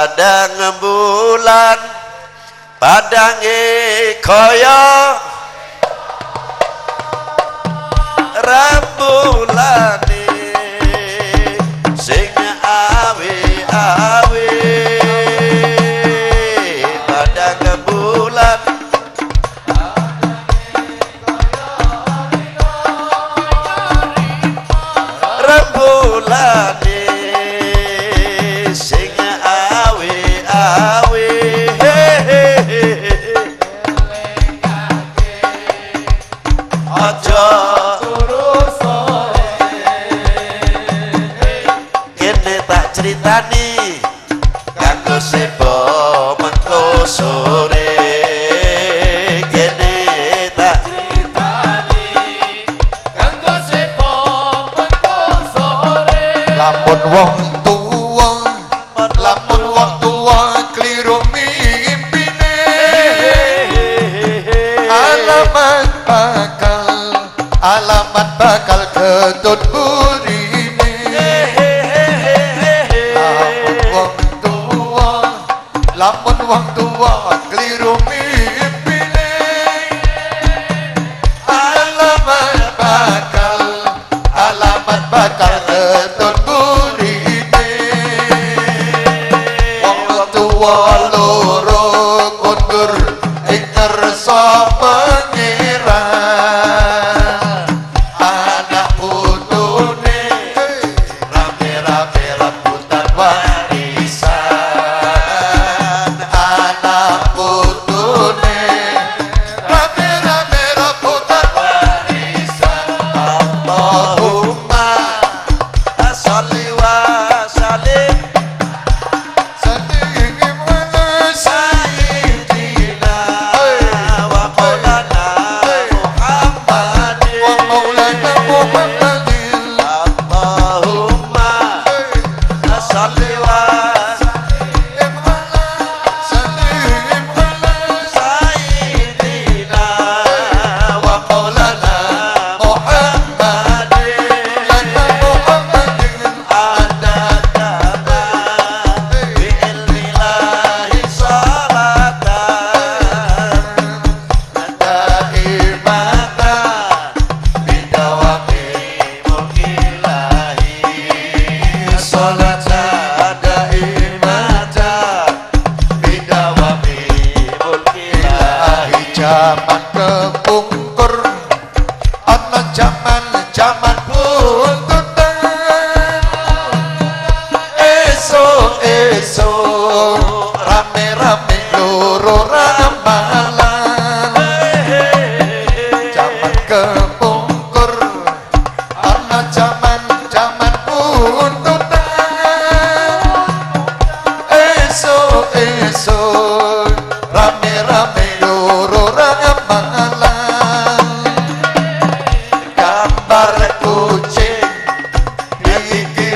padang bulan padang kaya rambulan sepo mantusore kene ta critani gandosepo mantusore lamun wong tuwa lamun wong tuwa kliru mimpine. Ala bakal Alamat bakal ketut al loro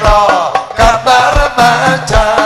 kira kata remaja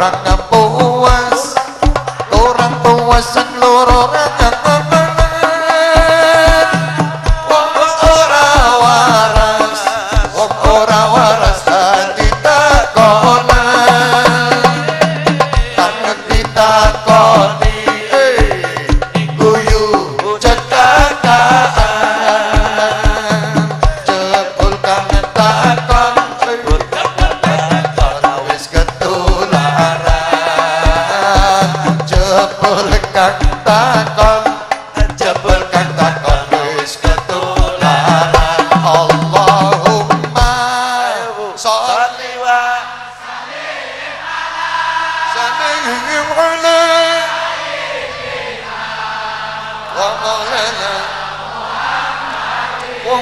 Raka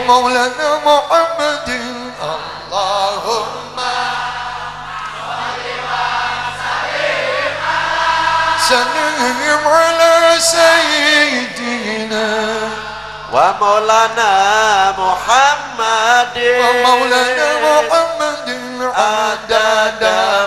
ومولانا محمد اللهم سلم على سيدنا ومولانا محمد ومولانا محمد عددا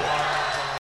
Brewer.